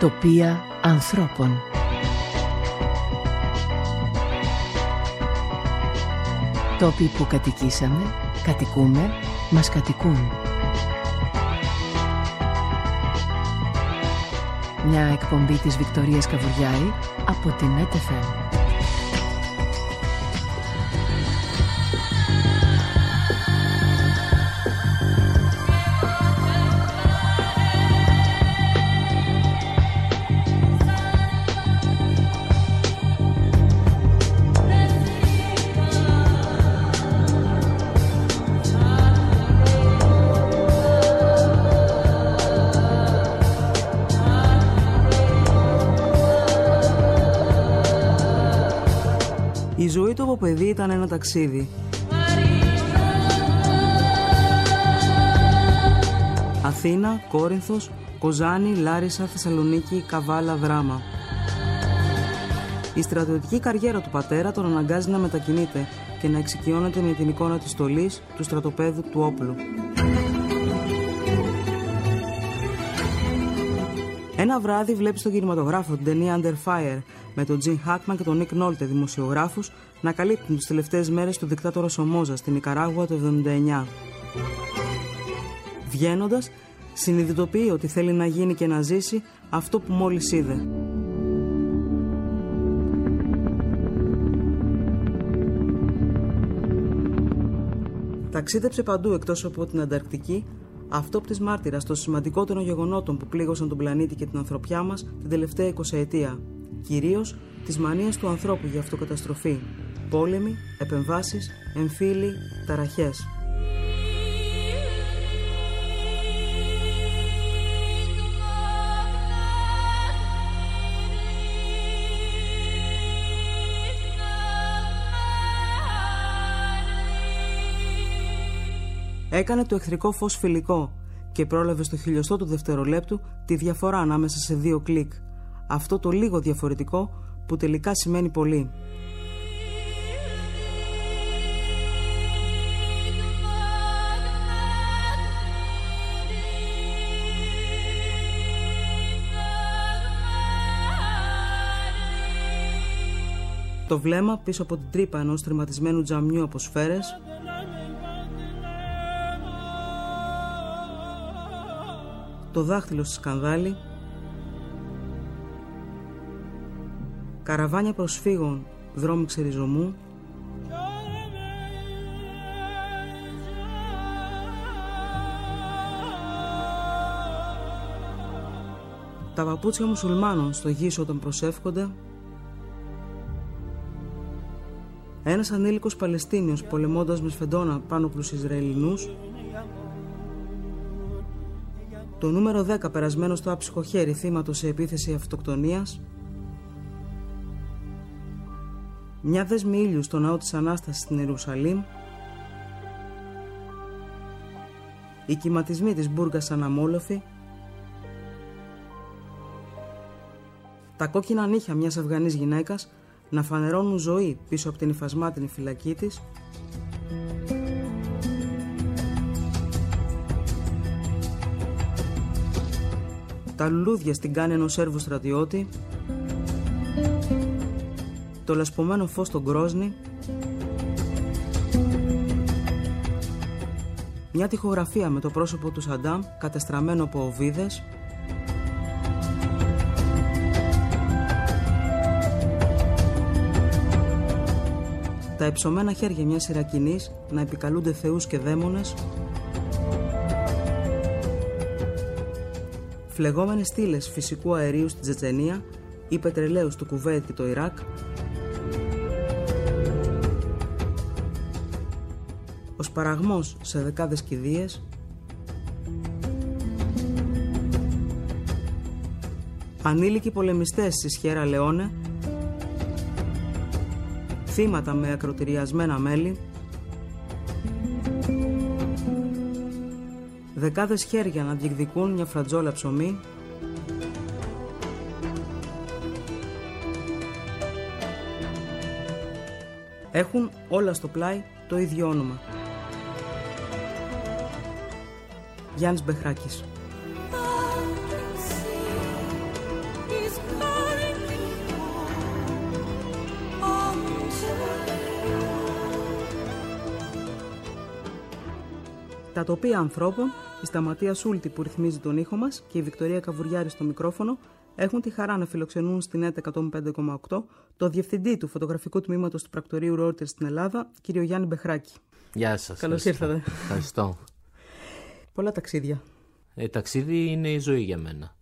Τοπία ανθρώπων. Τόποι που κατοικήσαμε, κατοικούμε, μας κατοικούν. Μια εκπομπή της Βικτωρίας Καβουριάη από την ΕΤΕΦΕΜ παιδί ήταν ένα ταξίδι. Αθήνα, Κόρινθος, Κοζάνη, Λάρισα, Θεσσαλονίκη, Καβάλα, Δράμα. Η στρατιωτική καριέρα του πατέρα τον αναγκάζει να μετακινείται και να εξοικειώνεται με την εικόνα της στολής, του στρατοπέδου, του όπλου. Ένα βράδυ βλέπει στον κινηματογράφο την ταινία Under Fire με τον Τζιν Χάκμαν και τον Νίκ Νόλτε, δημοσιογράφους, να καλύπτουν τις τελευταίες μέρες του δικτάτορα Σομόζα στην Ικαράγουα το 79. Βγαίνοντας, συνειδητοποιεί ότι θέλει να γίνει και να ζήσει αυτό που μόλις είδε. Ταξίδεψε παντού εκτός από την Ανταρκτική, αυτόπτης μάρτυρας των σημαντικότερων γεγονότων που πλήγωσαν τον πλανήτη και την ανθρωπιά μας την τελευταία 20 ετία κυρίως της μανίας του ανθρώπου για αυτοκαταστροφή, πόλεμοι, επεμβάσεις, εμφύλοι, ταραχές. Έκανε το εχθρικό φως φιλικό και πρόλαβε στο χιλιοστό του δευτερολέπτου τη διαφορά ανάμεσα σε δύο κλικ αυτό το λίγο διαφορετικό που τελικά σημαίνει πολύ. Το βλέμμα πίσω από την τρύπα ενός τριματισμένου τζαμιού από σφαίρες το δάχτυλο στη σκανδάλη καραβάνια προσφύγων, δρόμοι ξεριζωμού, τα παπούτσια μουσουλμάνων στο γύσο όταν προσεύχονται, ένας ανήλικος Παλαιστίνιος πολεμώντας με σφεντόνα πάνω από τους Ισραηλινούς, το νούμερο 10 περασμένο στο άψυχο χέρι θύματος σε επίθεση αυτοκτονίας, μια δέσμη ήλιου στο ναό της Ανάστασης στην Ιερουσαλήμ, οι κυματισμοί της Μπούργας Αναμόλοφη, τα κόκκινα νύχια μιας Αφγανής γυναίκας να φανερώνουν ζωή πίσω από την υφασμάτινη φυλακή της, τα λουλούδια στην κάνη ενός Σέρβου στρατιώτη, το λασπωμένο φως στον Κρόσνη, μια τυχογραφία με το πρόσωπο του Σαντάμ κατεστραμμένο από οβίδες, τα εψωμένα χέρια μιας Ιρακινής να επικαλούνται θεούς και δαίμονες, φλεγόμενες στήλες φυσικού αερίου στην Τζετζενία ή πετρελαίους του Κουβέτ και το Ιράκ, παραγμός σε δεκάδες κηδείες. Ανήλικοι πολεμιστές στη Σιέρα Λεόνε. Θύματα με ακροτηριασμένα μέλη. Δεκάδες χέρια να διεκδικούν μια φρατζόλα ψωμί. Έχουν όλα στο πλάι το ίδιο όνομα. Γιάννης Μπεχράκης. Τα τοπία ανθρώπων, η Σταματία Σούλτη που ρυθμίζει τον ήχο μας και η Βικτωρία Καβουριάρη στο μικρόφωνο έχουν τη χαρά να φιλοξενούν στην ΕΤ 105,8 το διευθυντή του φωτογραφικού τμήματος του πρακτορείου Reuters στην Ελλάδα, κύριο Γιάννη Μπεχράκη. Γεια σας. Καλώς ήρθατε. Ευχαριστώ. Πολλά ταξίδια. Ε, ταξίδι είναι η ζωή για μένα.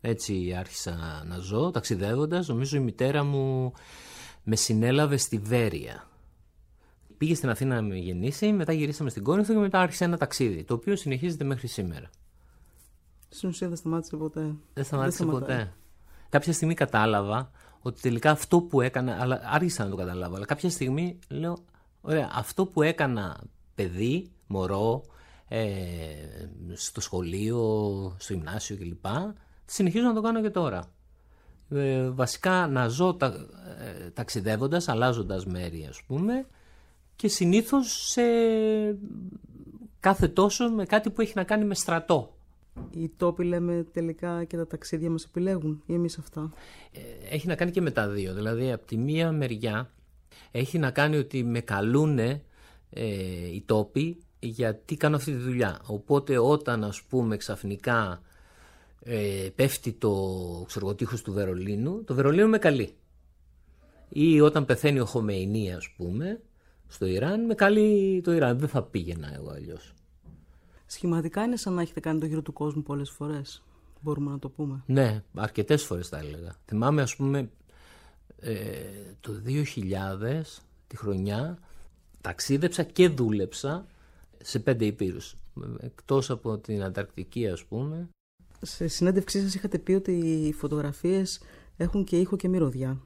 Έτσι άρχισα να ζω, ταξιδεύοντας. Νομίζω η μητέρα μου με συνέλαβε στη Βέρεια. Πήγε στην Αθήνα να με γεννήσει, μετά γυρίσαμε στην Κόρινθο και μετά άρχισε ένα ταξίδι, το οποίο συνεχίζεται μέχρι σήμερα. Στην ουσία δεν σταμάτησε ποτέ. Δεν σταμάτησε ποτέ. Κάποια στιγμή κατάλαβα ότι τελικά αυτό που έκανα, αλλά άρχισα να το καταλάβω, αλλά κάποια στιγμή λέω, ωραία, αυτό που έκανα παιδί, μωρό, ε, στο σχολείο, στο γυμνάσιο κλπ. Συνεχίζω να το κάνω και τώρα. Ε, βασικά να ζω τα, ε, ταξιδεύοντας, αλλάζοντας μέρη ας πούμε και συνήθως σε κάθε τόσο με κάτι που έχει να κάνει με στρατό. Οι τόποι λέμε τελικά και τα ταξίδια μας επιλέγουν ή εμείς αυτά; Ε, έχει να κάνει και με τα δύο. Δηλαδή από τη μία μεριά έχει να κάνει ότι με καλούνε ε, οι τόποι γιατί κάνω αυτή τη δουλειά. Οπότε όταν ας πούμε ξαφνικά ε, πέφτει το ξεργοτήχος του Βερολίνου, το Βερολίνο με καλεί. Ή όταν πεθαίνει ο Χομεϊνή ας πούμε στο Ιράν, με καλεί το Ιράν. Δεν θα πήγαινα εγώ αλλιώς. Σχηματικά είναι σαν να έχετε κάνει το γύρο του κόσμου πολλές φορές. Μπορούμε να το πούμε. Ναι, αρκετές φορές θα έλεγα. Θυμάμαι ας πούμε ε, το 2000 τη χρονιά ταξίδεψα και δούλεψα σε πέντε υπήρους. Εκτός από την Ανταρκτική ας πούμε. Σε συνέντευξή σας είχατε πει ότι οι φωτογραφίες έχουν και ήχο και μυρωδιά.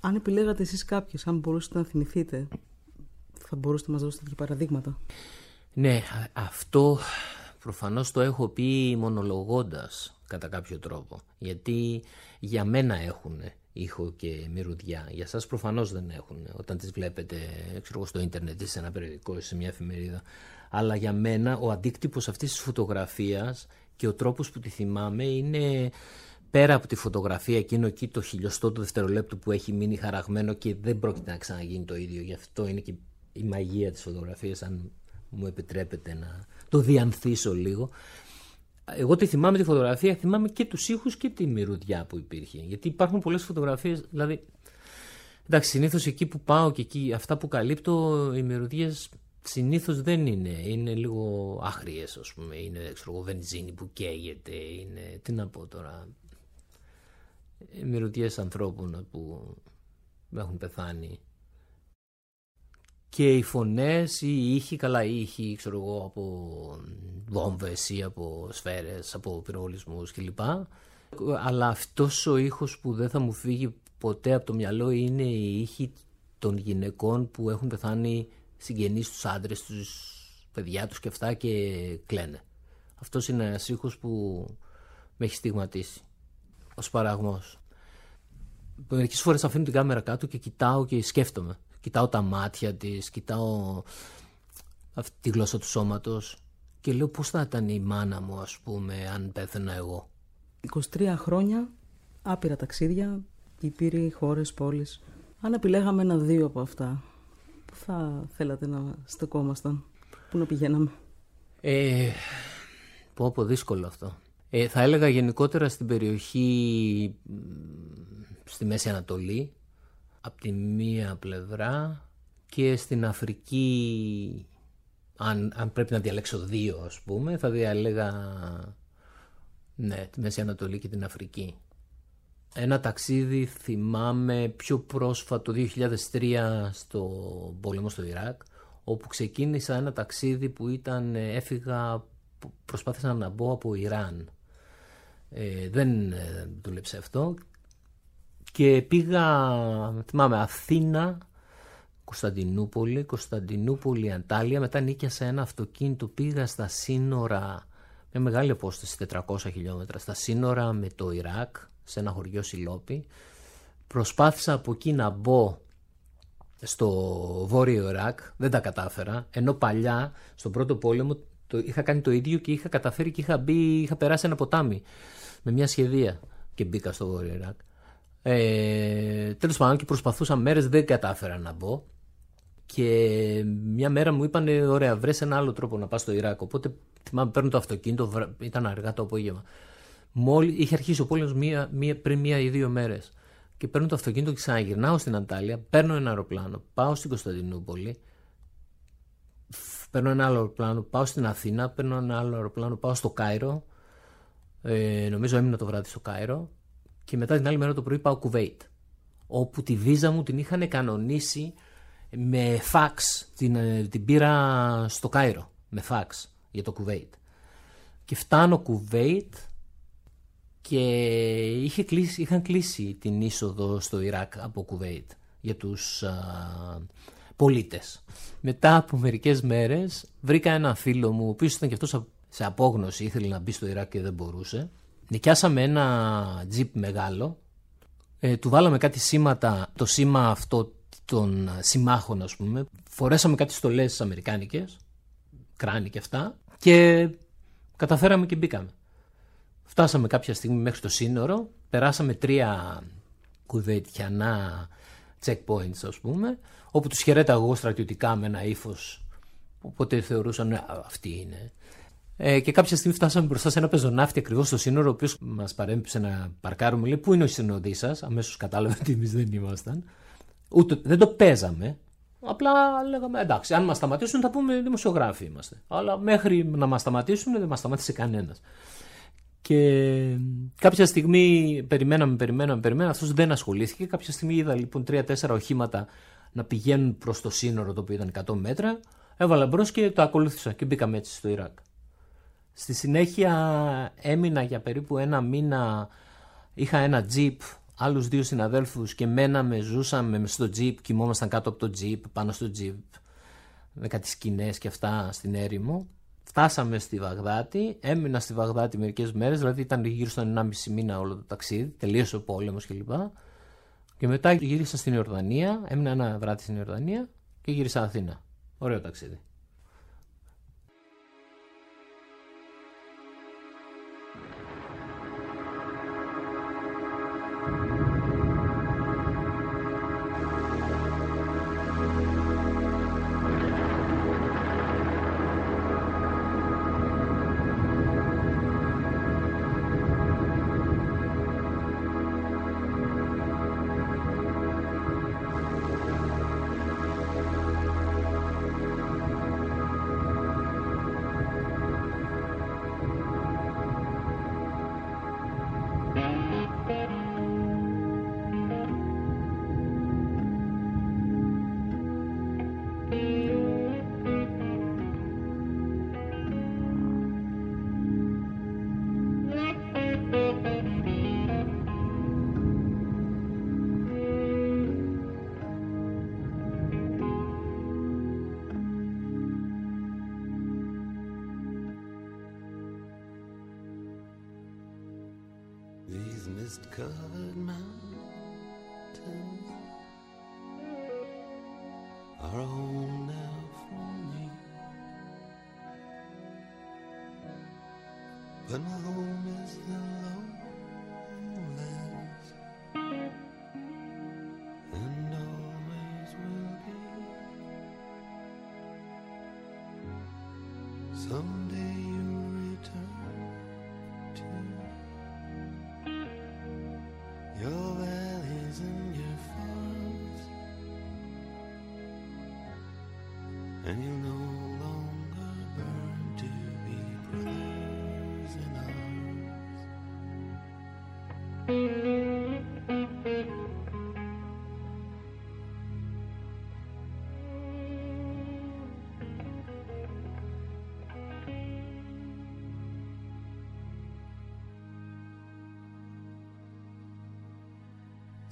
Αν επιλέγατε εσείς κάποιες, αν μπορούσατε να θυμηθείτε, θα μπορούσατε να μας δώσετε τέτοια παραδείγματα. Ναι, αυτό προφανώς το έχω πει μονολογώντας κατά κάποιο τρόπο. Γιατί για μένα έχουν ήχο και μυρουδιά. Για σας προφανώς δεν έχουν όταν τις βλέπετε ξέρω, στο ίντερνετ ή σε ένα περιοδικό ή σε μια εφημερίδα. Αλλά για μένα ο αντίκτυπος αυτής της φωτογραφίας και ο τρόπος που τη θυμάμαι είναι πέρα από τη φωτογραφία εκείνο εκεί το χιλιοστό του δευτερολέπτου που έχει μείνει χαραγμένο και δεν πρόκειται να ξαναγίνει το ίδιο. Γι' αυτό είναι και η μαγεία της φωτογραφίας αν μου επιτρέπετε να το διανθίσω λίγο. Εγώ τη θυμάμαι τη φωτογραφία, θυμάμαι και τους ήχους και τη μυρουδιά που υπήρχε. Γιατί υπάρχουν πολλές φωτογραφίες, δηλαδή... Εντάξει, συνήθως εκεί που πάω και εκεί, αυτά που καλύπτω, οι μυρωδιές συνήθως δεν είναι. Είναι λίγο άχριες, ας πούμε. Είναι, ξέρω βενζίνη που καίγεται, είναι... Τι να πω τώρα... Μυρωδιές ανθρώπων που έχουν πεθάνει και οι φωνές ή οι ήχοι, καλά οι ήχοι ξέρω εγώ από βόμβες ή από σφαίρες, από πυροβολισμούς κλπ. Αλλά αυτός ο ήχος που δεν θα μου φύγει ποτέ από το μυαλό είναι οι ήχοι των γυναικών που έχουν πεθάνει συγγενείς τους άντρες, τους παιδιά τους και αυτά και κλαίνε. Αυτός είναι ένας ήχος που με έχει στιγματίσει ως παραγμός. Μερικές φορές αφήνω την κάμερα κάτω και κοιτάω και σκέφτομαι κοιτάω τα μάτια της, κοιτάω αυτή τη γλώσσα του σώματος και λέω πώς θα ήταν η μάνα μου ας πούμε αν πέθαινα εγώ. 23 χρόνια, άπειρα ταξίδια, υπήροι, χώρες, πόλεις. Αν επιλέγαμε ένα-δύο από αυτά, πού θα θέλατε να στεκόμασταν, πού να πηγαίναμε; Ε, πω πω δύσκολο αυτό. Ε, θα έλεγα γενικότερα στην περιοχή στη Μέση Ανατολή από τη μία πλευρά και στην Αφρική αν, αν πρέπει να διαλέξω δύο ας πούμε θα διαλέγα ναι, τη Μέση Ανατολή και την Αφρική. Ένα ταξίδι θυμάμαι πιο πρόσφατο το 2003 στο πόλεμο στο Ιράκ όπου ξεκίνησα ένα ταξίδι που ήταν έφυγα προσπάθησα να μπω από Ιράν. Ε, δεν ε, δούλεψε αυτό και πήγα, θυμάμαι, Αθήνα, Κωνσταντινούπολη, Κωνσταντινούπολη, Αντάλια, μετά νίκιασα ένα αυτοκίνητο, πήγα στα σύνορα, μια μεγάλη απόσταση, 400 χιλιόμετρα, στα σύνορα με το Ιράκ, σε ένα χωριό Σιλόπι. Προσπάθησα από εκεί να μπω στο βόρειο Ιράκ, δεν τα κατάφερα, ενώ παλιά, στον πρώτο πόλεμο, το, είχα κάνει το ίδιο και είχα καταφέρει και είχα, μπει, είχα περάσει ένα ποτάμι με μια σχεδία και μπήκα στο βόρειο Ιράκ. Ε, Τέλος πάντων και προσπαθούσα μέρες, δεν κατάφερα να μπω. Και μια μέρα μου είπαν: Ωραία, βρες ένα άλλο τρόπο να πας στο Ιράκ. Οπότε θυμάμαι, παίρνω το αυτοκίνητο, ήταν αργά το απόγευμα. Μόλι είχε αρχίσει ο πόλεμος μία, μία, πριν μία ή δύο μέρες. Και παίρνω το αυτοκίνητο και ξαναγυρνάω στην Αντάλια, παίρνω ένα αεροπλάνο, πάω στην Κωνσταντινούπολη, παίρνω ένα άλλο αεροπλάνο, πάω στην Αθήνα, παίρνω ένα άλλο αεροπλάνο, πάω στο Κάιρο. Ε, νομίζω έμεινα το βράδυ στο Κάιρο. Και μετά την άλλη μέρα το πρωί πάω Κουβέιτ. Όπου τη βίζα μου την είχαν κανονίσει με φαξ. Την, ε, την πήρα στο Κάιρο με φαξ για το Κουβέιτ. Και φτάνω Κουβέιτ και είχε κλείσει, είχαν κλείσει την είσοδο στο Ιράκ από Κουβέιτ για τους α, πολίτες. Μετά από μερικές μέρες βρήκα ένα φίλο μου, ο οποίος ήταν και αυτός σε απόγνωση, ήθελε να μπει στο Ιράκ και δεν μπορούσε. Νοικιάσαμε ένα τζιπ μεγάλο, ε, του βάλαμε κάτι σήματα, το σήμα αυτό των συμμάχων ας πούμε, φορέσαμε κάτι στολές αμερικάνικες, κράνη και αυτά και καταφέραμε και μπήκαμε. Φτάσαμε κάποια στιγμή μέχρι το σύνορο, περάσαμε τρία κουδετιανά checkpoints ας πούμε, όπου τους χαιρέταγα εγώ στρατιωτικά με ένα ύφος. οπότε θεωρούσαν «Ε, αυτή είναι. Ε, και κάποια στιγμή φτάσαμε μπροστά σε ένα πεζοναύτη ακριβώς στο σύνορο, ο οποίος μας παρέμπιψε να παρκάρουμε. Λέει: Πού είναι ο συνοδής σας, αμέσως κατάλαβε ότι εμείς δεν ήμασταν. Ούτε, δεν το παίζαμε. Απλά λέγαμε: Εντάξει, αν μας σταματήσουν θα πούμε δημοσιογράφοι είμαστε. Αλλά μέχρι να μας σταματήσουν δεν μας σταμάτησε κανένας. Και κάποια στιγμή περιμέναμε, περιμέναμε, περιμέναμε. Αυτός δεν ασχολήθηκε. Κάποια στιγμή είδα λοιπόν τρία-τέσσερα οχήματα να πηγαίνουν προς το σύνορο το οποίο ήταν 100 μέτρα. Έβαλα μπρος και το ακολούθησα και μπήκαμε έτσι στο Ιράκ. Στη συνέχεια έμεινα για περίπου ένα μήνα. Είχα ένα τζιπ, άλλους δύο συναδέλφους και μέναμε, ζούσαμε στο τζιπ, κοιμόμασταν κάτω από το τζιπ, πάνω στο τζιπ, με κάτι σκηνές και αυτά στην έρημο. Φτάσαμε στη Βαγδάτη, έμεινα στη Βαγδάτη μερικές μέρες, δηλαδή ήταν γύρω στον 1,5 μήνα όλο το ταξίδι, τελείωσε ο πόλεμος κλπ. Και, και μετά γύρισα στην Ιορδανία, έμεινα ένα βράδυ στην Ιορδανία και γύρισα Αθήνα. Ωραίο ταξίδι. Someday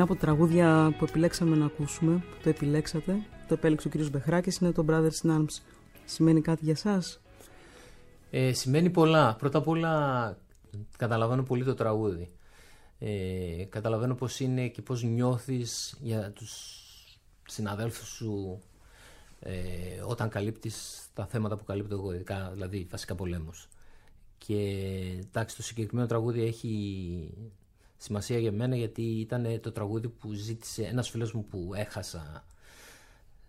Ένα από τα τραγούδια που επιλέξαμε να ακούσουμε, που το επιλέξατε, το επέλεξε ο κύριος Μπεχράκης, είναι το Brothers in Arms. Σημαίνει κάτι για σας; Ε, σημαίνει πολλά. Πρώτα απ' όλα καταλαβαίνω πολύ το τραγούδι. Ε, καταλαβαίνω πώς είναι και πώς νιώθεις για τους συναδέλφους σου ε, όταν καλύπτεις τα θέματα που καλύπτω εγώ, ειδικά, δηλαδή βασικά πολέμους. Και εντάξει, το συγκεκριμένο τραγούδι έχει σημασία για μένα γιατί ήταν το τραγούδι που ζήτησε ένας φίλος μου που έχασα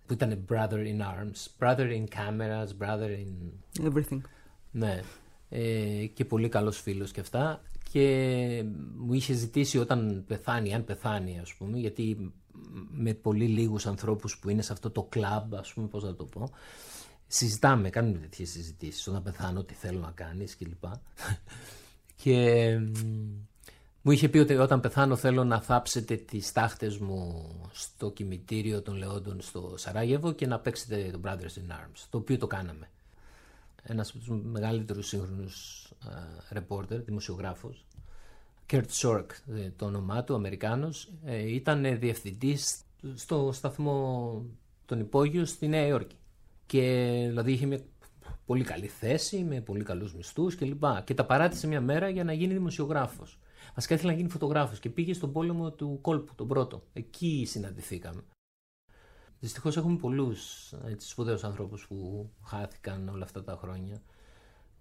που ήταν brother in arms, brother in cameras, brother in Everything. ναι. Ε, και πολύ καλός φίλος και αυτά. Και μου είχε ζητήσει όταν πεθάνει, αν πεθάνει ας πούμε, γιατί με πολύ λίγους ανθρώπους που είναι σε αυτό το κλαμπ, ας πούμε, πώς να το πω, συζητάμε, κάνουμε τέτοιες συζητήσεις, όταν πεθάνω τι θέλω να κάνεις κλπ. και μ, μου είχε πει ότι όταν πεθάνω θέλω να θάψετε τις τάχτες μου στο κημητήριο των Λεόντων στο Σαράγεβο και να παίξετε το Brothers in Arms, το οποίο το κάναμε ένας από τους μεγαλύτερους σύγχρονους ρεπόρτερ, δημοσιογράφος, Kurt Sork ε, το όνομά του, Αμερικάνος, ε, ήταν ε, διευθυντής στο σταθμό τον υπόγειο στη Νέα Υόρκη. Και δηλαδή είχε μια πολύ καλή θέση, με πολύ καλούς μισθούς κλπ. Και τα παράτησε μια μέρα για να γίνει δημοσιογράφος. Βασικά ήθελε να γίνει φωτογράφος και πήγε στον πόλεμο του κόλπου, τον πρώτο. Εκεί συναντηθήκαμε. Δυστυχώς έχουμε πολλούς σπουδαίους ανθρώπου που χάθηκαν όλα αυτά τα χρόνια.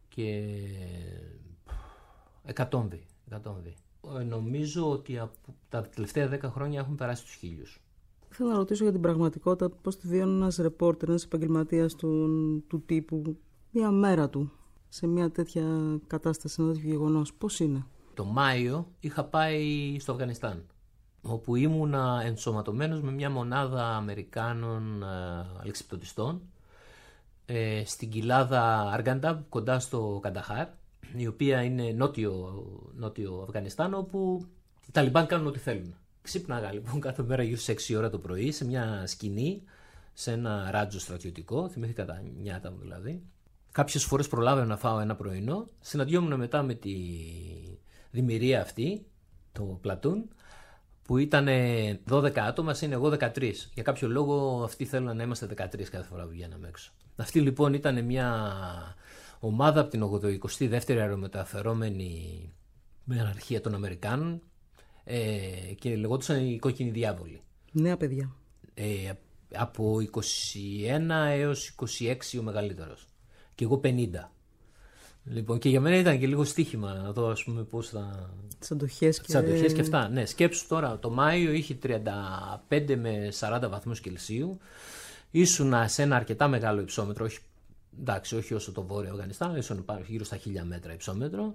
Και. Εκατόμβη. εκατόμβη. Ε, Νομίζω ότι από τα τελευταία δέκα χρόνια έχουν περάσει τους χίλιους. Θέλω να ρωτήσω για την πραγματικότητα, πώς τη βιώνει ένας ρεπόρτερ, ένας επαγγελματίας του, του τύπου, μια μέρα του, σε μια τέτοια κατάσταση, ένα τέτοιο γεγονός. Πώς είναι; Το Μάιο είχα πάει στο Αφγανιστάν όπου ήμουνα ενσωματωμένος με μια μονάδα Αμερικάνων ε, αλεξιπτωτιστών ε, στην κοιλάδα Αργαντά κοντά στο Κανταχάρ η οποία είναι νότιο, νότιο Αφγανιστάν όπου οι Ταλιμπάν κάνουν ό,τι θέλουν. Ξύπναγα λοιπόν κάθε μέρα γύρω στις 6 ώρα το πρωί σε μια σκηνή σε ένα ράτζο στρατιωτικό, θυμήθηκα τα νιάτα μου δηλαδή. Κάποιες φορές προλάβαινα να φάω ένα πρωινό, συναντιόμουν μετά με τη δημιουργία αυτή, το πλατούν, που ήταν 12 άτομα, είναι εγώ 13. Για κάποιο λόγο αυτοί θέλουν να είμαστε 13 κάθε φορά που βγαίναμε έξω. Αυτή λοιπόν ήταν μια ομάδα από την 82η αερομεταφερόμενη με αναρχία των Αμερικάνων ε, και λεγόντουσαν οι κόκκινοι διάβολοι. Νέα παιδιά. Ε, από 21 έως 26 ο μεγαλύτερος. Και εγώ 50. Λοιπόν, και για μένα ήταν και λίγο στοίχημα να δω, ας πούμε, πώς θα... Τις αντοχές και... Τις αντοχές και αυτά. Ναι, σκέψου τώρα, το Μάιο είχε 35 με 40 βαθμούς Κελσίου. Ήσουνα σε ένα αρκετά μεγάλο υψόμετρο, όχι, εντάξει, όχι όσο το βόρειο Αφγανιστάν, ήσουν γύρω στα 1000 μέτρα υψόμετρο.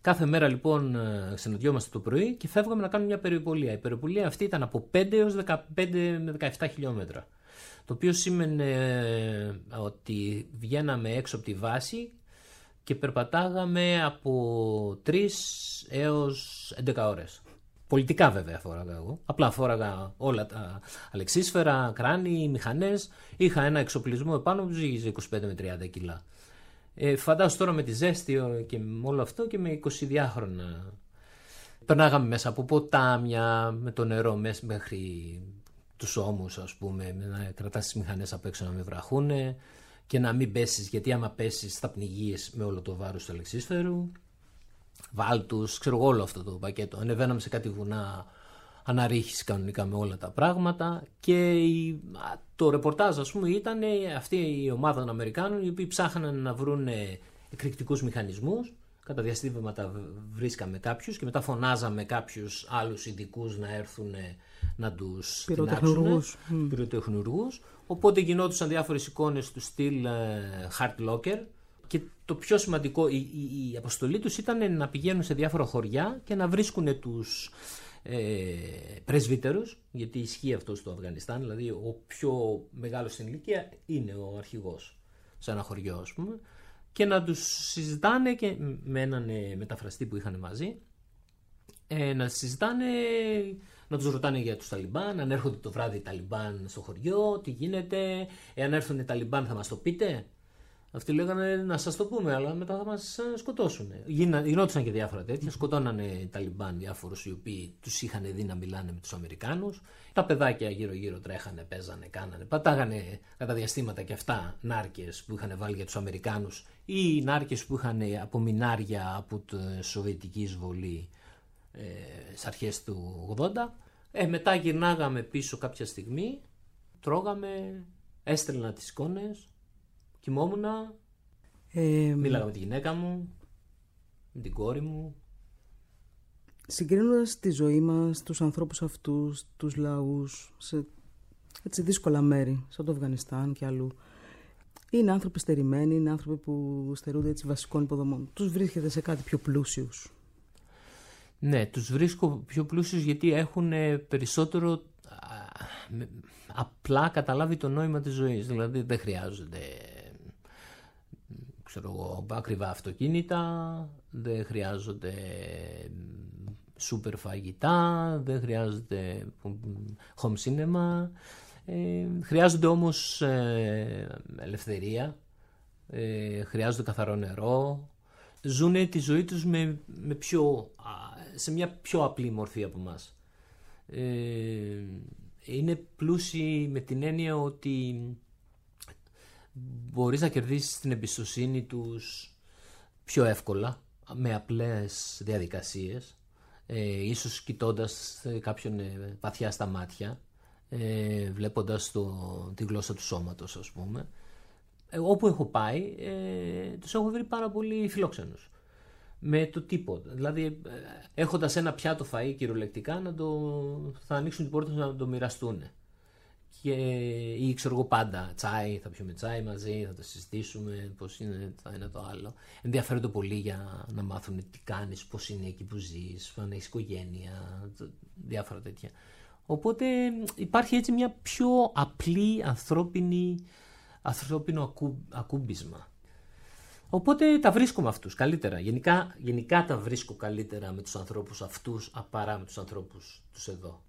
Κάθε μέρα λοιπόν συναντιόμαστε το πρωί και φεύγαμε να κάνουμε μια περιπολία. Η περιπολία αυτή ήταν από 5 έως 15 με 17 χιλιόμετρα. Το οποίο σήμαινε ότι βγαίναμε έξω από τη βάση και περπατάγαμε από 3 έως 11 ώρες. Πολιτικά βέβαια φόραγα εγώ. Απλά φόραγα όλα τα αλεξίσφαιρα, κράνη, μηχανές. Είχα ένα εξοπλισμό επάνω που ζύγιζε 25 με 30 κιλά. Ε, φαντάσου τώρα με τη ζέστη και με όλο αυτό και με 22 χρόνια. Περνάγαμε μέσα από ποτάμια, με το νερό μέσα μέχρι τους ώμους ας πούμε, να κρατάς τις μηχανές απ' έξω να μην βραχούνε και να μην πέσεις, γιατί άμα πέσεις θα πνιγείς με όλο το βάρος του αλεξίσφαιρου. Βάλτους, ξέρω εγώ όλο αυτό το πακέτο. Ανεβαίναμε σε κάτι βουνά αναρρίχηση κανονικά με όλα τα πράγματα και το ρεπορτάζ ας πούμε ήταν αυτή η ομάδα των Αμερικάνων οι οποίοι ψάχναν να βρουν εκρηκτικούς μηχανισμούς κατά διαστήματα βρίσκαμε κάποιους και μετά φωνάζαμε κάποιους άλλους ειδικούς να έρθουν να τους Πυροτεχνουργούς. πυροτεχνουργούς οπότε γινόντουσαν διάφορες εικόνες του στυλ ε, Hard Locker. Και το πιο σημαντικό η, η, η αποστολή τους ήταν να πηγαίνουν σε διάφορα χωριά και να βρίσκουν τους ε, πρεσβύτερους, γιατί ισχύει αυτό στο Αφγανιστάν, δηλαδή ο πιο μεγάλος στην ηλικία είναι ο αρχηγός σε ένα χωριό ας πούμε. Και να τους συζητάνε και με έναν ε, μεταφραστή που είχαν μαζί ε, να συζητάνε, να τους ρωτάνε για τους Ταλιμπάν, αν έρχονται το βράδυ οι Ταλιμπάν στο χωριό, τι γίνεται, εάν έρθουν οι Ταλιμπάν θα μας το πείτε. Αυτοί λέγανε να σας το πούμε, αλλά μετά θα μας σκοτώσουν. Γινόντουσαν και διάφορα τέτοια. Σκοτώνανε οι Ταλιμπάν διάφορους οι οποίοι τους είχαν δει να μιλάνε με τους Αμερικάνους. Τα παιδάκια γύρω-γύρω τρέχανε, παίζανε, κάνανε. Πατάγανε κατά διαστήματα και αυτά νάρκες που είχαν βάλει για τους Αμερικάνους ή νάρκες που είχαν από μινάρια από τη Σοβιετική εισβολή ε, στι αρχές του 80. Ε, μετά γυρνάγαμε πίσω κάποια στιγμή, τρώγαμε, έστελνα τις εικόνες, Κοιμόμουν, ε, μίλαγα με τη γυναίκα μου, με την κόρη μου. Συγκρίνοντας τη ζωή μας, τους ανθρώπους αυτούς, τους λαούς, σε έτσι δύσκολα μέρη, σαν το Αφγανιστάν και αλλού, είναι άνθρωποι στερημένοι, είναι άνθρωποι που στερούνται έτσι βασικών υποδομών. Τους βρίσκεται σε κάτι πιο πλούσιους. Ναι, τους βρίσκω πιο πλούσιους γιατί έχουν περισσότερο απλά καταλάβει το νόημα της ζωής. Δηλαδή δεν χρειάζονται ξέρω εγώ, ακριβά αυτοκίνητα, δεν χρειάζονται σούπερ φαγητά, δεν χρειάζεται home cinema, ε, χρειάζονται όμως ε, ελευθερία, ε, χρειάζονται καθαρό νερό, ζουν τη ζωή τους με, με πιο, σε μια πιο απλή μορφή από μας. Ε, είναι πλούσιοι με την έννοια ότι μπορείς να κερδίσεις την εμπιστοσύνη τους πιο εύκολα, με απλές διαδικασίες, ε, ίσως κοιτώντας κάποιον ε, βαθιά στα μάτια, ε, βλέποντας το, τη γλώσσα του σώματος ας πούμε. Ε, όπου έχω πάει, ε, τους έχω βρει πάρα πολύ φιλόξενους. Με το τίποτα. Δηλαδή, ε, έχοντας ένα πιάτο φαΐ κυριολεκτικά, να το, θα ανοίξουν την πόρτα να το μοιραστούν και, ή ξέρω εγώ πάντα τσάι, θα πιούμε τσάι μαζί, θα το συζητήσουμε, πώς είναι το ένα το άλλο. Ενδιαφέρονται πολύ για να μάθουν τι κάνεις, πώς είναι εκεί που ζεις, αν έχεις οικογένεια, διάφορα τέτοια. Οπότε υπάρχει έτσι μια πιο απλή ανθρώπινη, ανθρώπινο ακού, ακούμπισμα. Οπότε τα βρίσκω με αυτούς καλύτερα. Γενικά, γενικά τα βρίσκω καλύτερα με τους ανθρώπους αυτούς παρά με τους ανθρώπους τους εδώ.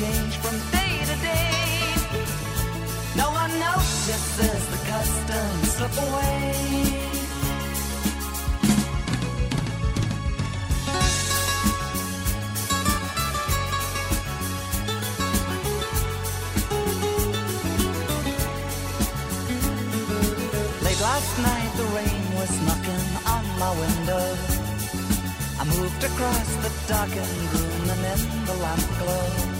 Change from day to day. No one notices the customs slip away. Late last night the rain was knocking on my window. I moved across the darkened room and in the lamp glow.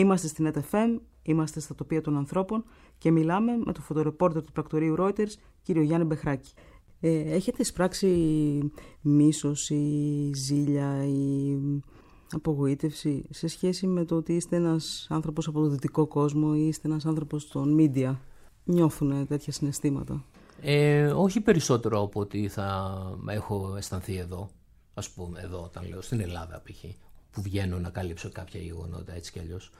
Είμαστε στην ΕΤΕΦΕΜ, είμαστε στα τοπία των ανθρώπων και μιλάμε με τον φωτορεπόρτερ του πρακτορείου Reuters, κύριο Γιάννη Μπεχράκη. Ε, έχετε εισπράξει μίσος ή ζήλια ή απογοήτευση σε σχέση με το ότι είστε ένας άνθρωπος από το δυτικό κόσμο ή είστε ένας άνθρωπος των media; Νιώθουν τέτοια συναισθήματα; Ε, όχι περισσότερο από ότι θα έχω αισθανθεί εδώ. Ας πούμε εδώ όταν λέω στην Ελλάδα π.χ. που βγαίνω να καλύψω κάποια γεγονότα έτσι κι αλλιώς.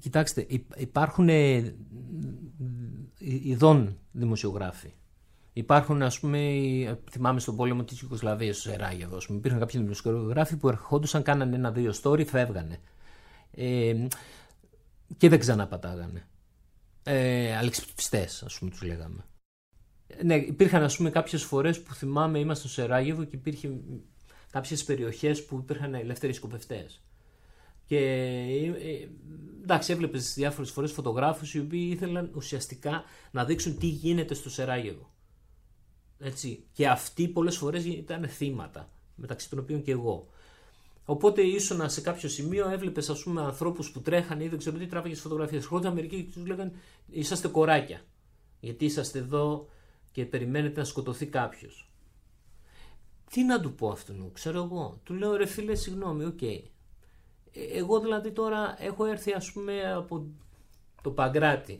Κοιτάξτε, υ- υπάρχουν ε, ειδών δημοσιογράφοι. Υπάρχουν, ας πούμε, οι- θυμάμαι στον πόλεμο της Ιουγκοσλαβίας, στο Σεράγεβο, ας πούμε, υπήρχαν κάποιοι δημοσιογράφοι που ερχόντουσαν, κάνανε ένα-δύο story, φεύγανε. Ε, και δεν ξαναπατάγανε. Ε, αλεξιπιστές, ας πούμε, τους λέγαμε. Ναι, υπήρχαν ας πούμε κάποιες φορές που θυμάμαι ήμασταν στο Σεράγεβο και υπήρχε κάποιες περιοχές που υπήρχαν ελεύθεροι σκοπευτές. Και ε, ε, εντάξει, έβλεπες διάφορες φορές φωτογράφους οι οποίοι ήθελαν ουσιαστικά να δείξουν τι γίνεται στο Σεράγεβο. Έτσι. Και αυτοί πολλές φορές ήταν θύματα, μεταξύ των οποίων και εγώ. Οπότε ήσουν σε κάποιο σημείο, έβλεπες ας πούμε ανθρώπους που τρέχανε ή δεν ξέρω τι τράβηγες φωτογραφίες. Ερχόταν μερικοί και τους λέγανε Είσαστε κοράκια. Γιατί είσαστε εδώ και περιμένετε να σκοτωθεί κάποιος. Τι να του πω αυτόν, ξέρω εγώ. Του λέω ρε φίλε, συγγνώμη, οκ. Ε, Εγώ δηλαδή τώρα έχω έρθει ας πούμε από το Παγκράτη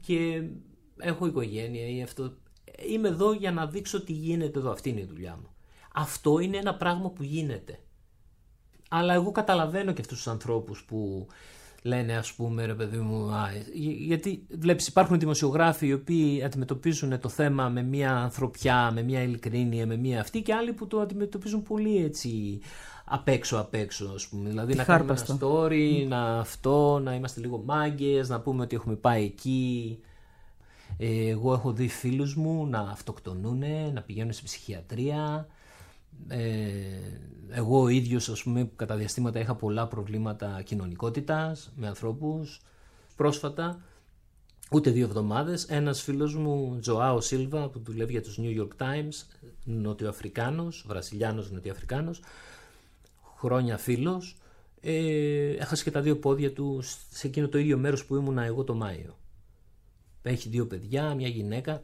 και έχω οικογένεια ή αυτό. Είμαι εδώ για να δείξω τι γίνεται εδώ. Αυτή είναι η δουλειά μου. Αυτό είναι ένα πράγμα που γίνεται. Αλλά εγώ καταλαβαίνω και αυτούς τους ανθρώπους που λένε ας πούμε ρε παιδί μου α, γι- γιατί βλέπεις υπάρχουν δημοσιογράφοι οι οποίοι αντιμετωπίζουν το θέμα με μια ανθρωπιά, με μια ειλικρίνεια, με μια αυτή και άλλοι που το αντιμετωπίζουν πολύ έτσι απ' έξω απ' έξω ας πούμε. Δηλαδή να κάνουμε ένα Χάρπαστα. story, να αυτό, να είμαστε λίγο μάγκες, να πούμε ότι έχουμε πάει εκεί. Ε, εγώ έχω δει φίλους μου να αυτοκτονούν, να πηγαίνουν σε ψυχιατρία. Ε, εγώ ο ίδιος ας πούμε κατά διαστήματα είχα πολλά προβλήματα κοινωνικότητας με ανθρώπους πρόσφατα ούτε δύο εβδομάδες. Ένας φίλος μου Τζοάο Σίλβα που δουλεύει για τους New York Times νοτιοαφρικάνος, βραζιλιάνος νοτιοαφρικάνος χρόνια φίλος ε, έχασε και τα δύο πόδια του σε εκείνο το ίδιο μέρος που ήμουνα εγώ το Μάιο. Έχει δύο παιδιά, μια γυναίκα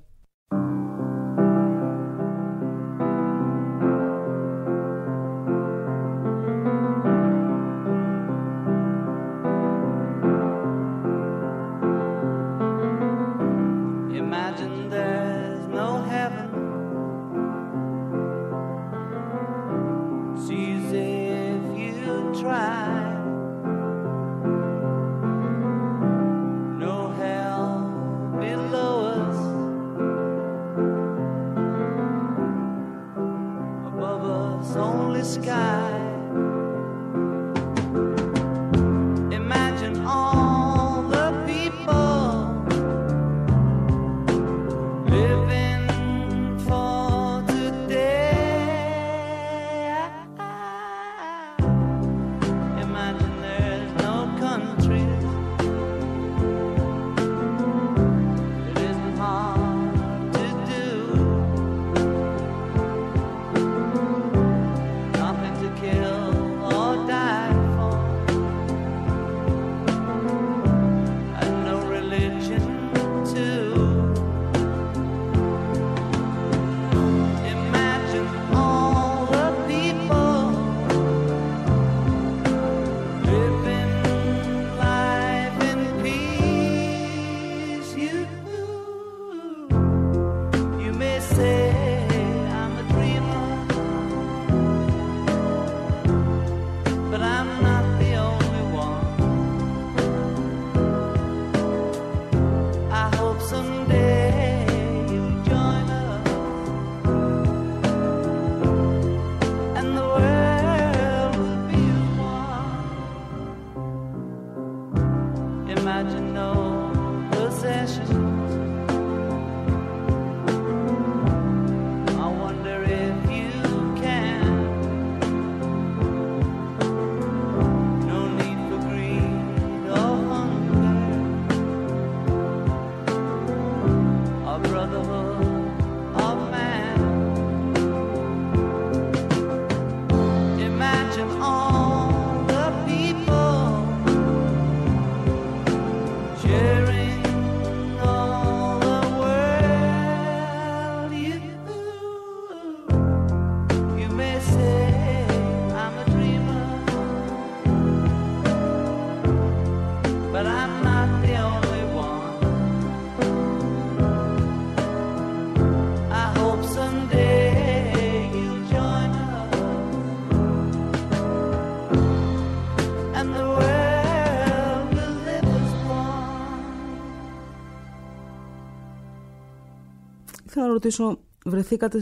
ρωτήσω, βρεθήκατε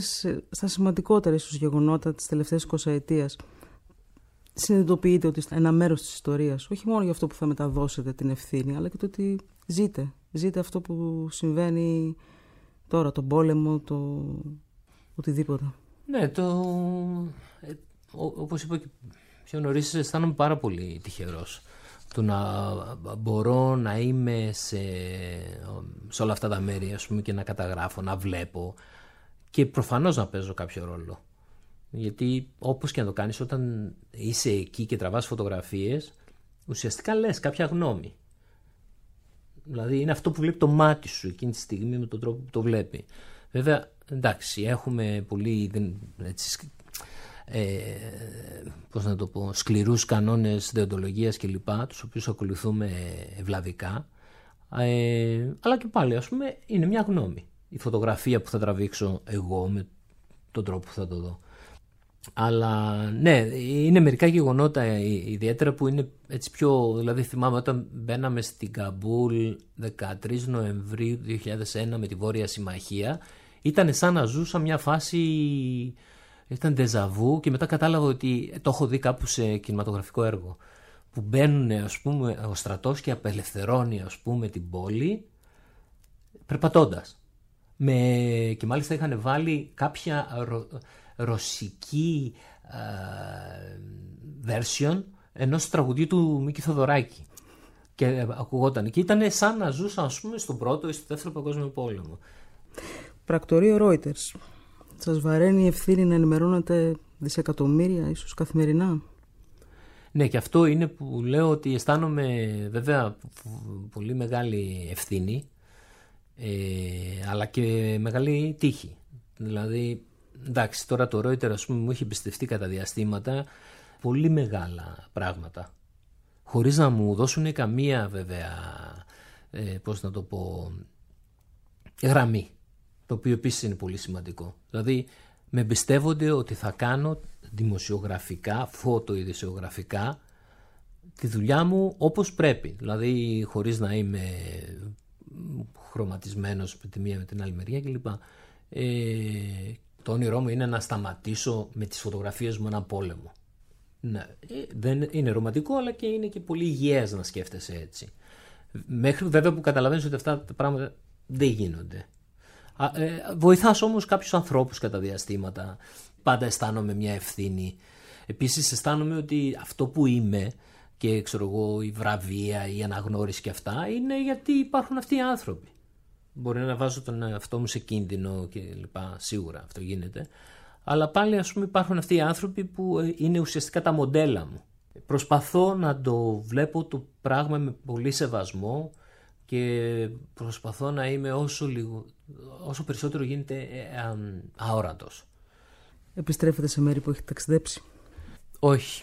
στα σημαντικότερα ίσως γεγονότα της τελευταίας 20 ετίας. Συνειδητοποιείτε ότι είστε ένα μέρος της ιστορίας, όχι μόνο για αυτό που θα μεταδώσετε την ευθύνη, αλλά και το ότι ζείτε. Ζείτε αυτό που συμβαίνει τώρα, τον πόλεμο, το οτιδήποτε. Ναι, το... Ε, όπως είπα και πιο νωρίς, αισθάνομαι πάρα πολύ τυχερός το να μπορώ να είμαι σε, σε όλα αυτά τα μέρη ας πούμε, και να καταγράφω, να βλέπω και προφανώς να παίζω κάποιο ρόλο. Γιατί όπως και να το κάνεις όταν είσαι εκεί και τραβάς φωτογραφίες ουσιαστικά λες κάποια γνώμη. Δηλαδή είναι αυτό που βλέπει το μάτι σου εκείνη τη στιγμή με τον τρόπο που το βλέπει. Βέβαια εντάξει έχουμε πολύ έτσι, ε, πώς να το πω, σκληρούς κανόνες δεοντολογίας κλπ, τους οποίους ακολουθούμε ευλαβικά. Ε, αλλά και πάλι, ας πούμε, είναι μια γνώμη. Η φωτογραφία που θα τραβήξω εγώ με τον τρόπο που θα το δω. Αλλά ναι, είναι μερικά γεγονότα ιδιαίτερα που είναι έτσι πιο... Δηλαδή θυμάμαι όταν μπαίναμε στην Καμπούλ 13 Νοεμβρίου 2001 με τη Βόρεια Συμμαχία ήταν σαν να ζούσα μια φάση ήταν ντεζαβού και μετά κατάλαβα ότι το έχω δει κάπου σε κινηματογραφικό έργο που μπαίνουν ας πούμε ο στρατός και απελευθερώνει ας πούμε την πόλη περπατώντας. Με, και μάλιστα είχαν βάλει κάποια ρωσική ε, version ενός τραγουδιού του Μίκη Θοδωράκη. Και ακουγόταν και ήταν σαν να ζούσαν ας πούμε στον πρώτο ή στο δεύτερο παγκόσμιο πόλεμο. Πρακτορείο Reuters σας βαραίνει η ευθύνη να ενημερώνετε δισεκατομμύρια ίσως καθημερινά; Ναι και αυτό είναι που λέω ότι αισθάνομαι βέβαια πολύ μεγάλη ευθύνη ε, αλλά και μεγάλη τύχη. Δηλαδή εντάξει τώρα το Reuters ας πούμε μου έχει εμπιστευτεί κατά διαστήματα πολύ μεγάλα πράγματα χωρίς να μου δώσουν καμία βέβαια ε, πώς να το πω γραμμή το οποίο επίσης είναι πολύ σημαντικό. Δηλαδή με εμπιστεύονται ότι θα κάνω δημοσιογραφικά, φωτοειδησιογραφικά τη δουλειά μου όπως πρέπει. Δηλαδή χωρίς να είμαι χρωματισμένος με τη μία με την άλλη μεριά κλπ. Ε, το όνειρό μου είναι να σταματήσω με τις φωτογραφίες μου έναν πόλεμο. Ναι, ε, δεν είναι ρομαντικό αλλά και είναι και πολύ υγιές να σκέφτεσαι έτσι. Μέχρι βέβαια που καταλαβαίνεις ότι αυτά τα πράγματα δεν γίνονται. Ε, βοηθάς όμως κάποιους ανθρώπους κατά διαστήματα. Πάντα αισθάνομαι μια ευθύνη. Επίσης αισθάνομαι ότι αυτό που είμαι και ξέρω εγώ η βραβεία, η αναγνώριση και αυτά είναι γιατί υπάρχουν αυτοί οι άνθρωποι. Μπορεί να βάζω τον εαυτό μου σε κίνδυνο και λοιπά, σίγουρα αυτό γίνεται. Αλλά πάλι ας πούμε υπάρχουν αυτοί οι άνθρωποι που ε, είναι ουσιαστικά τα μοντέλα μου. Προσπαθώ να το βλέπω το πράγμα με πολύ σεβασμό και προσπαθώ να είμαι όσο, λίγο, όσο περισσότερο γίνεται ε, αόρατος. Επιστρέφετε σε μέρη που έχετε ταξιδέψει; Όχι.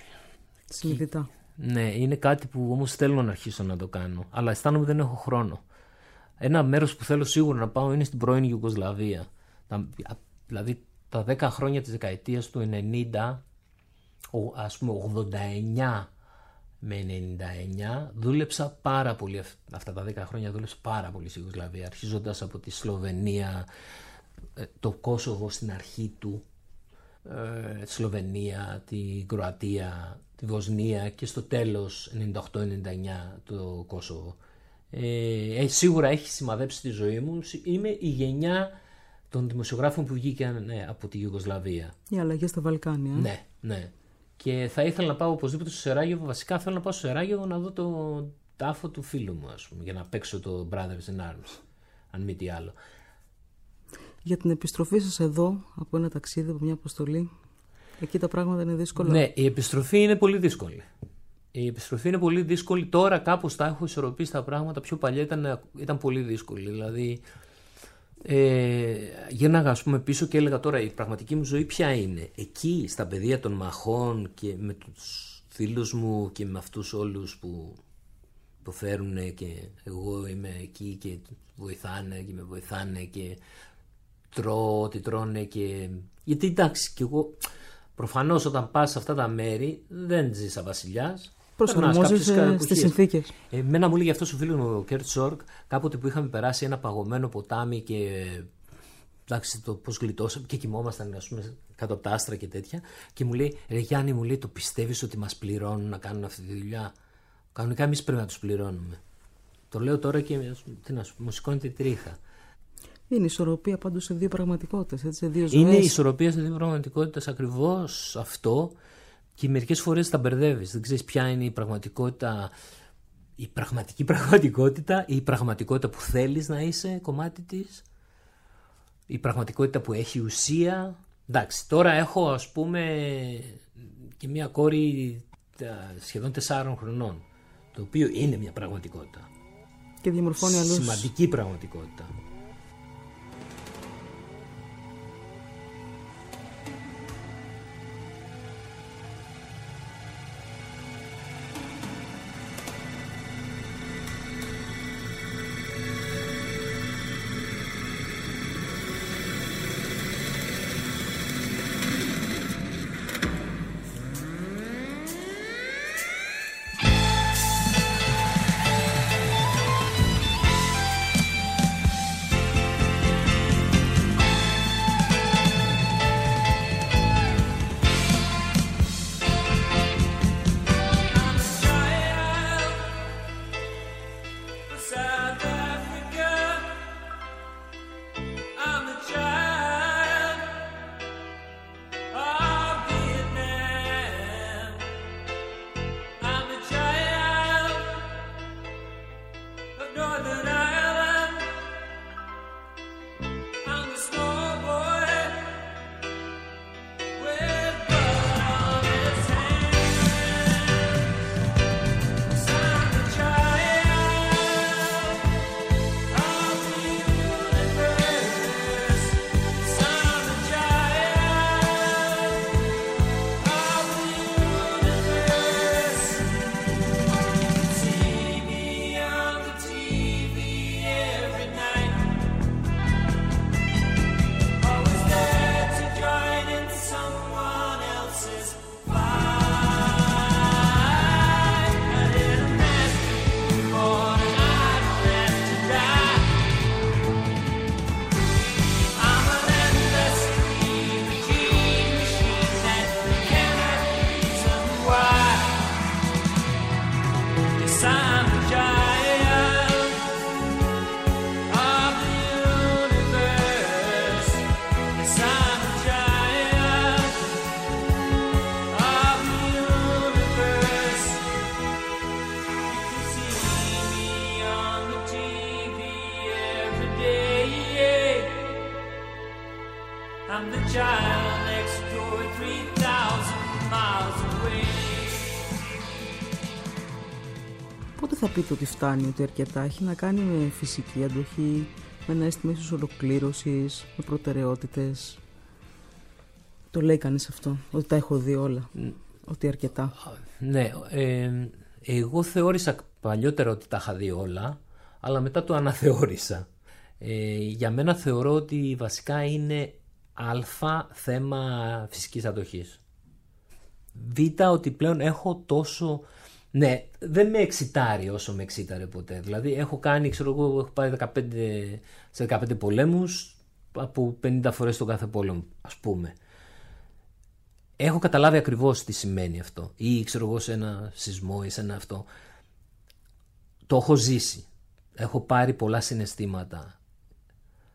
Συνειδητά. Ναι, είναι κάτι που όμως θέλω να αρχίσω να το κάνω. Αλλά αισθάνομαι δεν έχω χρόνο. Ένα μέρος που θέλω σίγουρα να πάω είναι στην πρώην Ιουγκοσλαβία. δηλαδή τα 10 χρόνια της δεκαετίας του 90, ας πούμε 89 με 99 δούλεψα πάρα πολύ αυτά τα 10 χρόνια δούλεψα πάρα πολύ στη Ιουγκοσλαβία αρχίζοντας από τη Σλοβενία ε, το Κόσοβο στην αρχή του ε, τη Σλοβενία, τη Κροατία, τη Βοσνία και στο τέλος 98-99 το Κόσοβο. Ε, ε, σίγουρα έχει σημαδέψει τη ζωή μου. Είμαι η γενιά των δημοσιογράφων που βγήκαν ναι, από τη Ιουγκοσλαβία. Οι αλλαγές στα Βαλκάνια. Ναι, ναι. Και θα ήθελα να πάω οπωσδήποτε στο Σεράγεβο. Βασικά θέλω να πάω στο Σεράγεβο να δω το τάφο του φίλου μου, ας πούμε, για να παίξω το Brothers in Arms. Αν μη τι άλλο. Για την επιστροφή σας εδώ από ένα ταξίδι, από μια αποστολή, εκεί τα πράγματα είναι δύσκολα. Ναι, η επιστροφή είναι πολύ δύσκολη. Η επιστροφή είναι πολύ δύσκολη. Τώρα κάπως τα έχω ισορροπήσει τα πράγματα. Πιο παλιά ήταν, ήταν πολύ δύσκολη. Δηλαδή ε, γύρναγα ας πούμε πίσω και έλεγα τώρα η πραγματική μου ζωή ποια είναι; Εκεί στα πεδία των μαχών και με τους φίλους μου και με αυτούς όλους που υποφέρουν και εγώ είμαι εκεί και βοηθάνε και με βοηθάνε και τρώω ό,τι τρώνε και... Γιατί εντάξει και εγώ προφανώς όταν πας σε αυτά τα μέρη δεν ζεις σαν βασιλιάς προσαρμόζεσαι στις συνθήκες. Εμένα μου έλεγε αυτό ο φίλος μου, ο Kurt Schork, κάποτε που είχαμε περάσει ένα παγωμένο ποτάμι και εντάξει, το πώς γλιτώσαμε και κοιμόμασταν, ας πούμε, κάτω από τα άστρα και τέτοια. Και μου λέει, Ρε Γιάννη, μου λέει, το πιστεύεις ότι μας πληρώνουν να κάνουν αυτή τη δουλειά; Κανονικά εμείς πρέπει να τους πληρώνουμε. Το λέω τώρα και τι να σου πω, μου σηκώνεται η τρίχα. Είναι ισορροπία πάντως σε δύο πραγματικότητες, έτσι, σε δύο ζωές. Είναι η ισορροπία σε δύο πραγματικότητες ακριβώς αυτό και μερικές φορές τα μπερδεύεις. Δεν ξέρεις ποια είναι η πραγματικότητα, η πραγματική πραγματικότητα ή η πραγματικότητα που θέλεις να είσαι κομμάτι της, η πραγματικότητα που έχει ουσία. Εντάξει, τώρα έχω ας πούμε και μια κόρη τα- σχεδόν τεσσάρων χρονών, το οποίο είναι μια πραγματικότητα. Και διαμορφώνει αλλού. Σημαντική πραγματικότητα. Πότε θα πείτε ότι φτάνει, ότι αρκετά έχει να κάνει με φυσική αντοχή, με ένα αίσθημα ίσως ολοκλήρωσης, με προτεραιότητες. Το λέει κανείς αυτό, ότι τα έχω δει όλα, ότι αρκετά. Ναι, ε, εγώ θεώρησα παλιότερα ότι τα είχα δει όλα, αλλά μετά το αναθεώρησα. Ε, για μένα θεωρώ ότι βασικά είναι α θέμα φυσικής αντοχής. Β ότι πλέον έχω τόσο... Ναι, δεν με εξητάρει όσο με εξήταρε ποτέ. Δηλαδή έχω κάνει, ξέρω εγώ, έχω πάει 15, σε 15 πολέμους από 50 φορές τον κάθε πόλεμο, ας πούμε έχω καταλάβει ακριβώς τι σημαίνει αυτό. Ή ξέρω εγώ σε ένα σεισμό ή σε ένα αυτό. Το έχω ζήσει. Έχω πάρει πολλά συναισθήματα.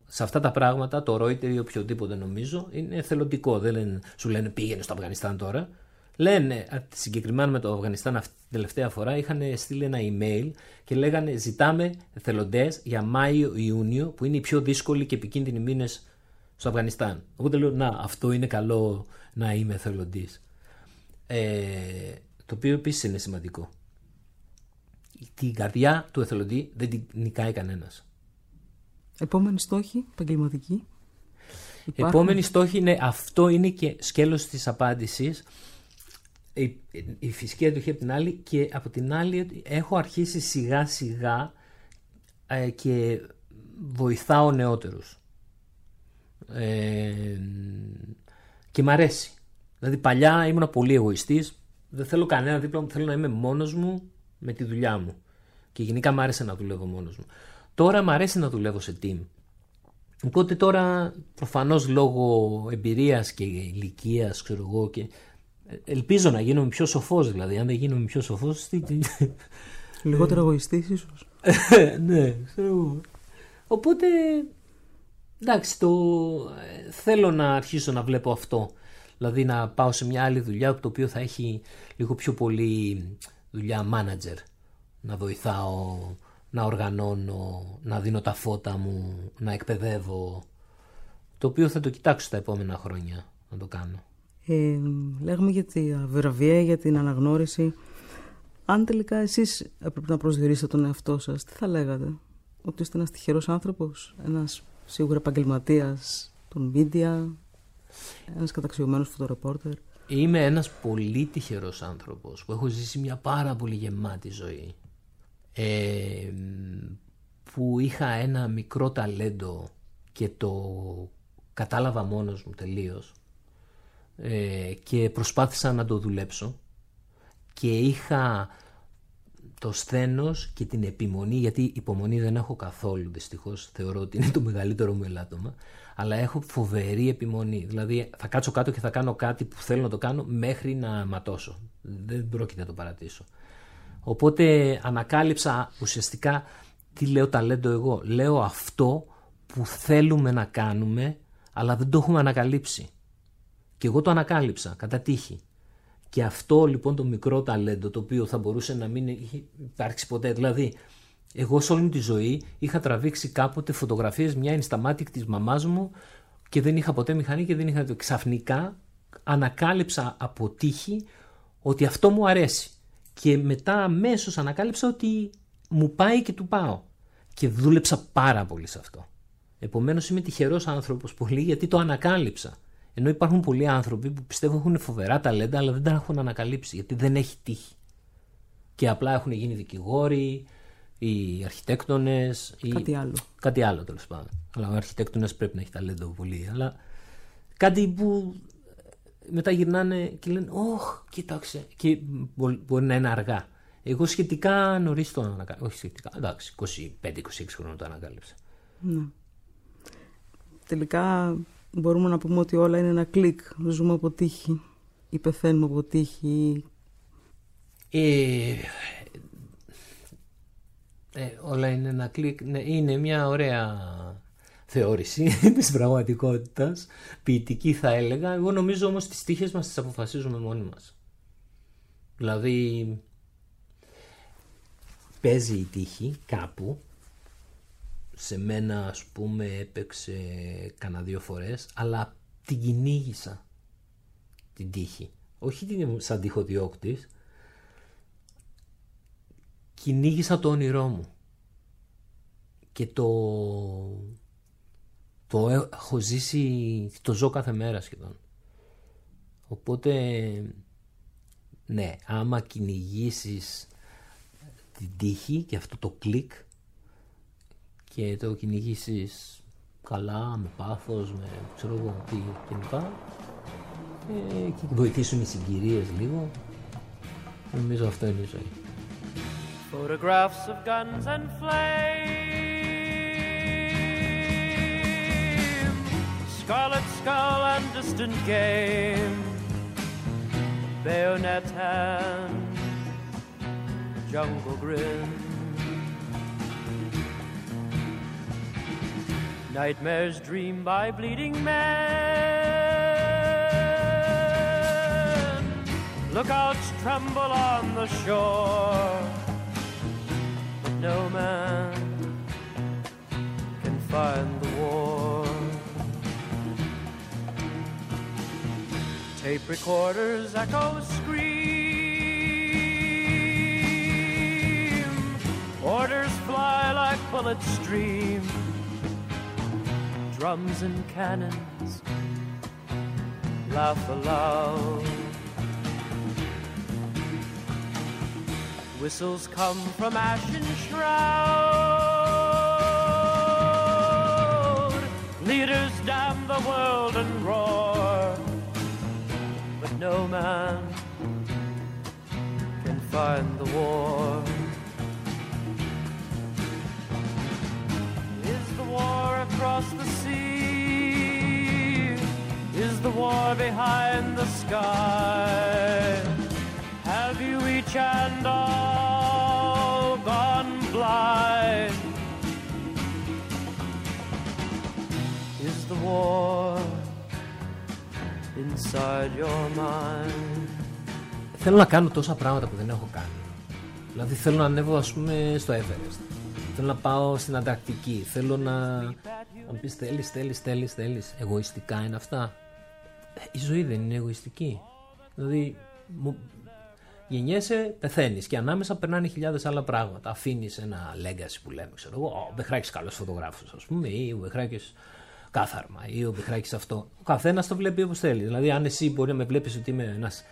Σε αυτά τα πράγματα το Reuters ή οποιοδήποτε νομίζω είναι εθελοντικό. Δεν λένε, σου λένε πήγαινε στο Αφγανιστάν τώρα. Λένε, α, συγκεκριμένα με το Αφγανιστάν αυτή την τελευταία φορά, είχαν στείλει ένα email και λέγανε ζητάμε εθελοντές για Μάιο-Ιούνιο που είναι οι πιο δύσκολοι και επικίνδυνοι μήνες στο Αφγανιστάν. Οπότε λέω, να, αυτό είναι καλό να είμαι εθελοντής. Ε, το οποίο επίσης είναι σημαντικό. Την καρδιά του εθελοντή δεν την νικάει κανένας. Επόμενη στόχη, επαγγελματική. Υπάρχουν. Επόμενη στόχη είναι αυτό είναι και σκέλος της απάντησης η, η φυσική αντοχή από την άλλη και από την άλλη ότι έχω αρχίσει σιγά σιγά ε, και βοηθάω νεότερους. Ε, και μ' αρέσει. Δηλαδή παλιά ήμουν πολύ εγωιστής. Δεν θέλω κανένα δίπλα μου θέλω να είμαι μόνος μου με τη δουλειά μου. Και γενικά μ' άρεσε να δουλεύω μόνος μου. Τώρα μ' αρέσει να δουλεύω σε team. Οπότε τώρα προφανώς λόγω εμπειρίας και ηλικίας ξέρω εγώ και ε, ελπίζω να γίνομαι πιο σοφός δηλαδή αν δεν γίνομαι πιο σοφός τι, τι... Λιγότερο εγωιστής ίσως. ναι, ξέρω εγώ. Οπότε εντάξει το ε, θέλω να αρχίσω να βλέπω αυτό. Δηλαδή να πάω σε μια άλλη δουλειά το οποίο θα έχει λίγο πιο πολύ δουλειά manager. Να βοηθάω, να οργανώνω, να δίνω τα φώτα μου, να εκπαιδεύω. Το οποίο θα το κοιτάξω τα επόμενα χρόνια να το κάνω. Ε, λέγαμε για τη βραβεία, για την αναγνώριση. Αν τελικά εσείς έπρεπε να προσδιορίσετε τον εαυτό σας, τι θα λέγατε; Ότι είστε ένας τυχερός άνθρωπος, ένας σίγουρα επαγγελματίας των media, ένας καταξιωμένος φωτορεπόρτερ; Είμαι ένας πολύ τυχερός άνθρωπος που έχω ζήσει μια πάρα πολύ γεμάτη ζωή. Ε, που είχα ένα μικρό ταλέντο και το κατάλαβα μόνος μου τελείως ε, και προσπάθησα να το δουλέψω και είχα το σθένος και την επιμονή, γιατί υπομονή δεν έχω καθόλου δυστυχώς, θεωρώ ότι είναι το μεγαλύτερο μου ελάττωμα, αλλά έχω φοβερή επιμονή. Δηλαδή θα κάτσω κάτω και θα κάνω κάτι που θέλω να το κάνω μέχρι να ματώσω. Δεν πρόκειται να το παρατήσω. Οπότε ανακάλυψα ουσιαστικά τι λέω ταλέντο εγώ. Λέω αυτό που θέλουμε να κάνουμε, αλλά δεν το έχουμε ανακαλύψει. Και εγώ το ανακάλυψα κατά τύχη. Και αυτό λοιπόν το μικρό ταλέντο το οποίο θα μπορούσε να μην έχει υπάρξει ποτέ. Δηλαδή, εγώ σε όλη μου τη ζωή είχα τραβήξει κάποτε φωτογραφίες μια instamatic της μαμάς μου και δεν είχα ποτέ μηχανή και δεν είχα... Ξαφνικά ανακάλυψα από τύχη ότι αυτό μου αρέσει. Και μετά αμέσως ανακάλυψα ότι μου πάει και του πάω. Και δούλεψα πάρα πολύ σε αυτό. Επομένως είμαι τυχερός άνθρωπος πολύ γιατί το ανακάλυψα. Ενώ υπάρχουν πολλοί άνθρωποι που πιστεύουν έχουν φοβερά ταλέντα, αλλά δεν τα έχουν ανακαλύψει γιατί δεν έχει τύχη. Και απλά έχουν γίνει δικηγόροι, οι αρχιτέκτονες. Κάτι άλλο. Κάτι άλλο τέλος πάντων. Αλλά ο αρχιτέκτονας πρέπει να έχει ταλέντο πολύ. Αλλά κάτι που μετά γυρνάνε και λένε Ωχ, κοίταξε. Και μπορεί να είναι αργά. Εγώ σχετικά νωρίς το ανακάλυψα. Όχι σχετικά, εντάξει, 25-26 χρόνια το ανακάλυψα. Ναι. Τελικά μπορούμε να πούμε ότι όλα είναι ένα κλικ. Ζούμε από τύχη ή πεθαίνουμε από τύχη. Ε, ε, όλα είναι ένα κλικ. Ναι, είναι μια ωραία θεώρηση της πραγματικότητας. Ποιητική θα έλεγα. Εγώ νομίζω όμως τις τύχες μας τις αποφασίζουμε μόνοι μας. Δηλαδή παίζει η τύχη κάπου σε μένα ας πούμε έπαιξε κανένα δύο φορές αλλά την κυνήγησα την τύχη. Όχι την σαν τυχοδιώκτης. Κυνήγησα το όνειρό μου. Και το το έχω ζήσει το ζω κάθε μέρα σχεδόν. Οπότε ναι άμα κυνηγήσεις την τύχη και αυτό το κλικ και το κυνηγήσεις καλά, με πάθος, με ξέρω εγώ τι κλπ. Ε, και βοηθήσουν οι συγκυρίες λίγο. Νομίζω αυτό είναι η ζωή. Photographs of guns and flame. Scarlet skull and distant game. Bayonet hand. Jungle grin. Nightmares dreamed by bleeding men. Lookouts tremble on the shore. But no man can find the war. Tape recorders echo scream. Orders fly like bullets stream drums and cannons laugh aloud. Whistles come from ashen shroud. Leaders damn the world and roar, but no man can find the war. Is the war across the sea? war behind the sky? Have you each and all gone blind? Is the war inside your mind? Θέλω να κάνω τόσα πράγματα που δεν έχω κάνει. Δηλαδή θέλω να ανέβω ας πούμε στο Everest. Θέλω να πάω στην Ανταρκτική. Θέλω να... Αν πεις θέλεις, θέλεις, θέλεις, θέλεις. Εγωιστικά είναι αυτά. Ε, Η ζωή δεν είναι εγωιστική. Δηλαδή μου... γεννιέσαι, πεθαίνεις και ανάμεσα περνάνε χιλιάδες άλλα πράγματα. Αφήνεις ένα legacy που λέμε, ξέρω εγώ. Ο Μπεχράκης καλός φωτογράφος ας πούμε ή ο Μπεχράκης κάθαρμα ή ο Μπεχράκης αυτό. Ο καθένας το βλέπει όπως θέλει. Δηλαδή αν εσύ μπορεί να με βλέπεις ότι είμαι ένας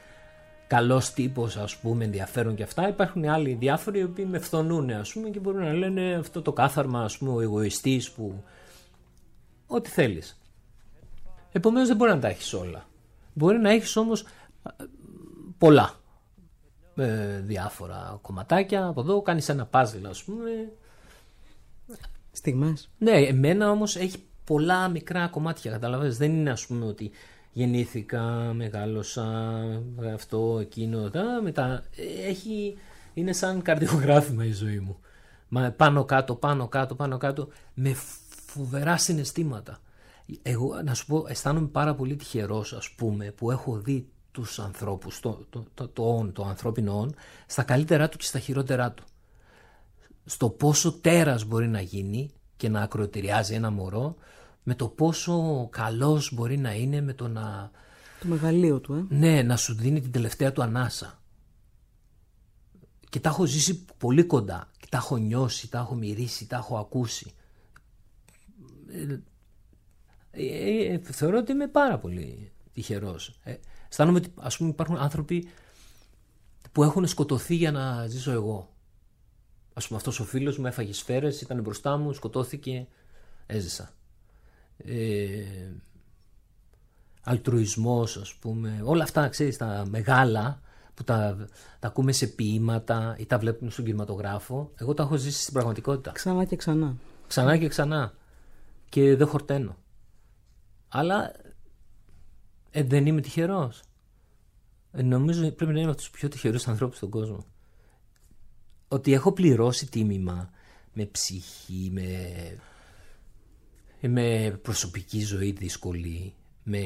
καλός τύπος, ας πούμε, ενδιαφέρον και αυτά. Υπάρχουν άλλοι διάφοροι οι οποίοι με φθονούν, ας πούμε, και μπορούν να λένε αυτό το κάθαρμα, ας πούμε, ο εγωιστής που. Ό,τι θέλεις. Επομένως δεν μπορεί να τα έχεις όλα. Μπορεί να έχεις όμως πολλά. Ε, διάφορα κομματάκια από εδώ, κάνεις ένα puzzle, ας πούμε. Στιγμές. Ναι, εμένα όμως έχει πολλά μικρά κομμάτια, καταλαβαίνεις. Δεν είναι ας πούμε ότι γεννήθηκα, μεγάλωσα, αυτό, εκείνο, τα, μετά. Έχει, είναι σαν καρδιογράφημα η ζωή μου. Μα πάνω κάτω, πάνω κάτω, πάνω κάτω, με φοβερά συναισθήματα. Εγώ, να σου πω, αισθάνομαι πάρα πολύ τυχερός, ας πούμε, που έχω δει τους ανθρώπους, το, το, το, το, όν, το ανθρώπινο όν, στα καλύτερά του και στα χειρότερά του. Στο πόσο τέρας μπορεί να γίνει και να ακροτηριάζει ένα μωρό, με το πόσο καλός μπορεί να είναι με το να... Το μεγαλείο του, ε. Ναι, να σου δίνει την τελευταία του ανάσα. Και τα έχω ζήσει πολύ κοντά. Και τα έχω νιώσει, τα έχω μυρίσει, τα έχω ακούσει. Ε, ε, ε, θεωρώ ότι είμαι πάρα πολύ τυχερός. Ε, αισθάνομαι ότι ας πούμε υπάρχουν άνθρωποι που έχουν σκοτωθεί για να ζήσω εγώ. Ας πούμε αυτός ο φίλος μου έφαγε σφαίρες, ήταν μπροστά μου, σκοτώθηκε, έζησα. Ε, αλτρουισμός ας πούμε, όλα αυτά ξέρεις τα μεγάλα που τα, τα ακούμε σε ποίηματα ή τα βλέπουμε στον κινηματογράφο, εγώ τα έχω ζήσει στην πραγματικότητα. Ξανά και ξανά. Ξανά και ξανά. Και δεν χορταίνω. Αλλά ε, δεν είμαι τυχερός. Ε, νομίζω πρέπει να είμαι από τους πιο τυχερούς ανθρώπους στον κόσμο. Ότι έχω πληρώσει τίμημα με ψυχή, με, με προσωπική ζωή δύσκολη, με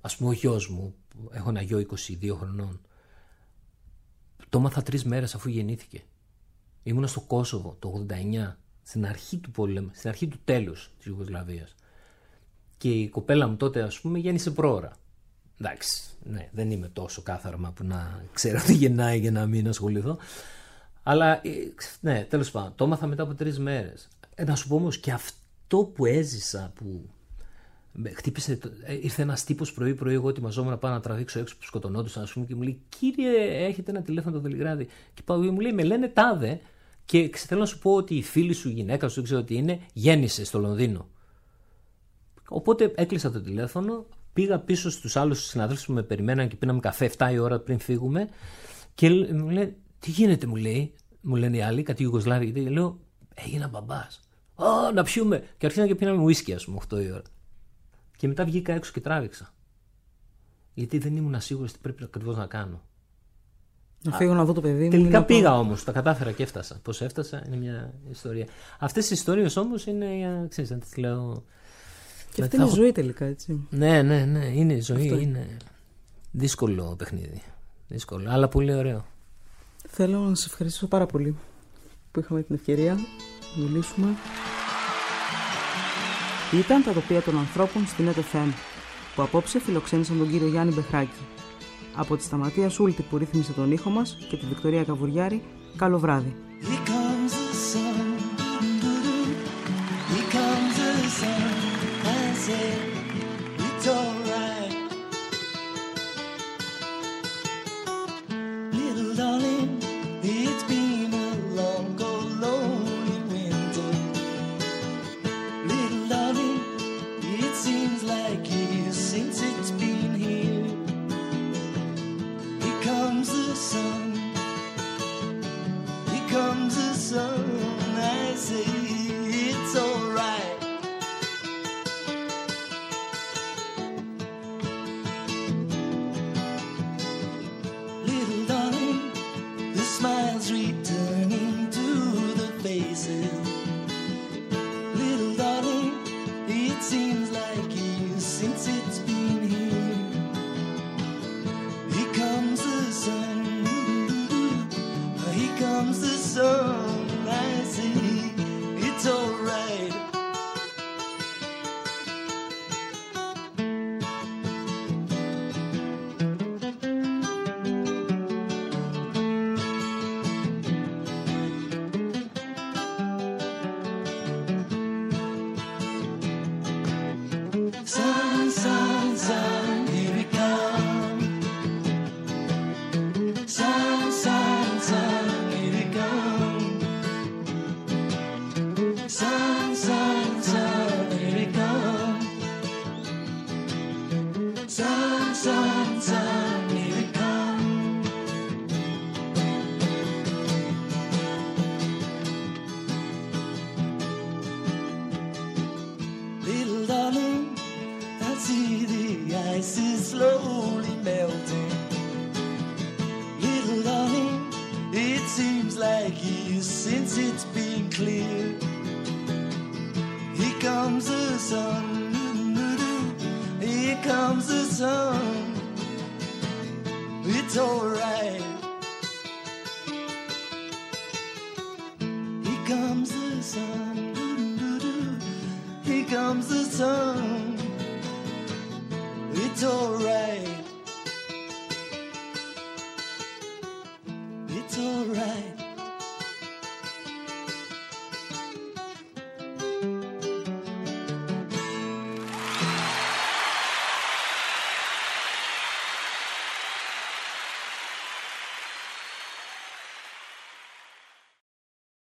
ας πούμε ο γιος μου, έχω ένα γιο 22 χρονών, το έμαθα τρεις μέρες αφού γεννήθηκε. Ήμουνα στο Κόσοβο το 89, στην αρχή του πολέμου, στην αρχή του τέλους της Ιουγκοσλαβίας. Και η κοπέλα μου τότε ας πούμε γέννησε πρόωρα. Εντάξει, ναι, δεν είμαι τόσο κάθαρμα που να ξέρω τι γεννάει για να μην ασχοληθώ. Αλλά ε, ναι, τέλος πάντων, το έμαθα μετά από τρεις μέρες. Ε, να σου πω όμως και αυτό που έζησα, που με χτύπησε, το- ε, ήρθε ένας τύπος πρωί-πρωί. Εγώ ετοιμαζόμουν να πάω να τραβήξω έξω που σκοτωνόντουσαν, ας πούμε, και μου λέει: Κύριε, έχετε ένα τηλέφωνο το Βελιγράδι. Και πάω, μου λέει: Με λένε τάδε. Και ξε- θέλω να σου πω ότι η φίλη σου γυναίκα σου, δεν ξέρω τι είναι, γέννησες στο Λονδίνο. Οπότε έκλεισα το τηλέφωνο, πήγα πίσω στους άλλους συναδέλφους που με περιμέναν και πίναμε καφέ 7 η ώρα πριν φύγουμε. Και λ- μου λέει: Τι γίνεται, μου λέει, μου λένε οι άλλοι, κάτι Ιουγκοσλάβοι. Και λέω: Έγινα μπαμπάς. Α, να πιούμε. Και αρχίσαμε και πίναμε ουίσκι, ας πούμε, 8 η ώρα. Και μετά βγήκα έξω και τράβηξα. Γιατί δεν ήμουν σίγουρος τι πρέπει ακριβώς να κάνω. Να φύγω να δω το παιδί μου. Τελικά είναι πήγα όμως, τα κατάφερα και έφτασα. Πώς έφτασα είναι μια ιστορία. Αυτές οι ιστορίες όμως είναι. για- Ξέρεις, να τις λέω. Και να αυτή τα είναι η έχω- ζωή τελικά, έτσι. Ναι, ναι, ναι, είναι η ζωή. Αυτό είναι. Είναι δύσκολο παιχνίδι. Δύσκολο, αλλά πολύ ωραίο. Θέλω να σας ευχαριστήσω πάρα πολύ που είχαμε την ευκαιρία να μιλήσουμε. Ήταν τα τοπία των ανθρώπων στην ETFM που απόψε φιλοξένησαν τον κύριο Γιάννη Μπεχράκη. Από τη Σταματία Σούλτη που ρύθμισε τον ήχο μας και τη Βικτωρία Καβουριάρη, καλό βράδυ.